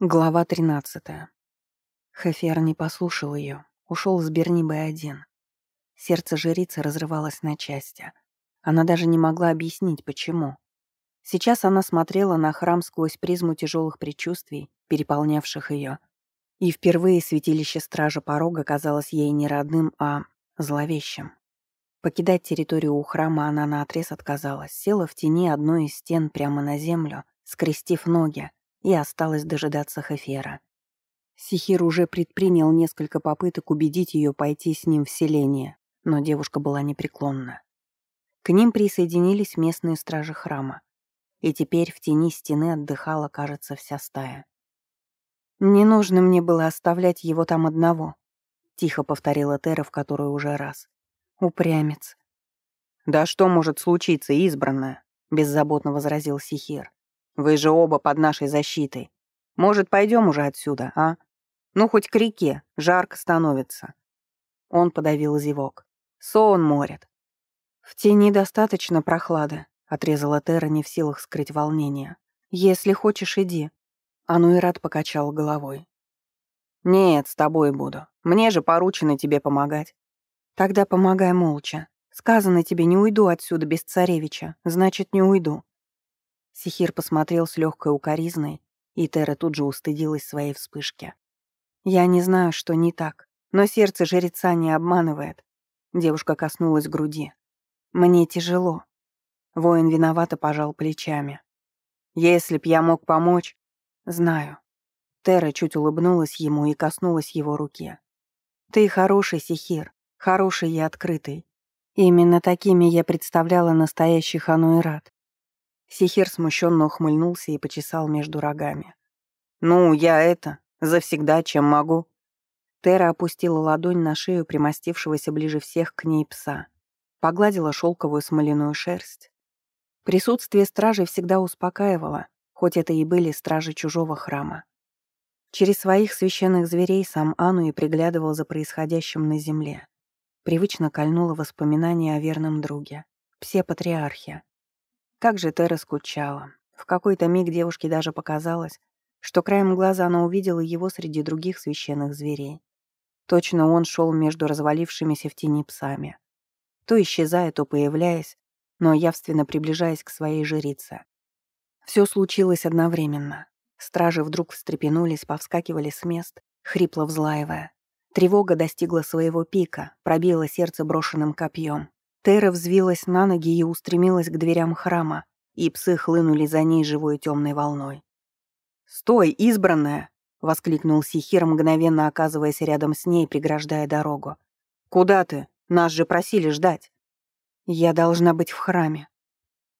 Глава 13. Хефер не послушал ее, ушел с Бернибой один. Сердце жрицы разрывалось на части. Она даже не могла объяснить, почему. Сейчас она смотрела на храм сквозь призму тяжелых предчувствий, переполнявших ее. И впервые святилище Стража Порога казалось ей не родным, а зловещим. Покидать территорию у храма она наотрез отказалась, села в тени одной из стен прямо на землю, скрестив ноги, и осталось дожидаться Хефера. Сихир уже предпринял несколько попыток убедить ее пойти с ним в селение, но девушка была непреклонна. К ним присоединились местные стражи храма, и теперь в тени стены отдыхала, кажется, вся стая. «Не нужно мне было оставлять его там одного», — тихо повторила Тера в которую уже раз. «Упрямец». «Да что может случиться, избранная?» — беззаботно возразил Сихир. Вы же оба под нашей защитой. Может, пойдем уже отсюда, а? Ну, хоть к реке, жарко становится». Он подавил зевок. «Сон морит». «В тени достаточно прохлады», — отрезала Тера, не в силах скрыть волнение. «Если хочешь, иди». Ануират покачал головой. «Нет, с тобой буду. Мне же поручено тебе помогать». «Тогда помогай молча. Сказано тебе, не уйду отсюда без царевича. Значит, не уйду. Сихир посмотрел с легкой укоризной, и Тера тут же устыдилась своей вспышки. «Я не знаю, что не так, но сердце жреца не обманывает». Девушка коснулась груди. «Мне тяжело». Воин виновато пожал плечами. «Если б я мог помочь...» «Знаю». Тера чуть улыбнулась ему и коснулась его руки. «Ты хороший, Сихир, хороший и открытый. Именно такими я представляла настоящий Хануэрат. Сихир смущенно ухмыльнулся и почесал между рогами. «Ну, я это, завсегда, чем могу». Тера опустила ладонь на шею примостившегося ближе всех к ней пса. Погладила шелковую смоляную шерсть. Присутствие стражей всегда успокаивало, хоть это и были стражи чужого храма. Через своих священных зверей сам Ану и приглядывал за происходящим на земле. Привычно кольнуло воспоминание о верном друге, псе-патриархе, как же Тера скучала. В какой-то миг девушке даже показалось, что краем глаза она увидела его среди других священных зверей. Точно он шел между развалившимися в тени псами. То исчезая, то появляясь, но явственно приближаясь к своей жрице. Все случилось одновременно. Стражи вдруг встрепенулись, повскакивали с мест, хрипло взлаивая. Тревога достигла своего пика, пробила сердце брошенным копьем. Тера взвилась на ноги и устремилась к дверям храма, и псы хлынули за ней живой темной волной. «Стой, избранная!» — воскликнул Сихир, мгновенно оказываясь рядом с ней, преграждая дорогу. «Куда ты? Нас же просили ждать». «Я должна быть в храме»,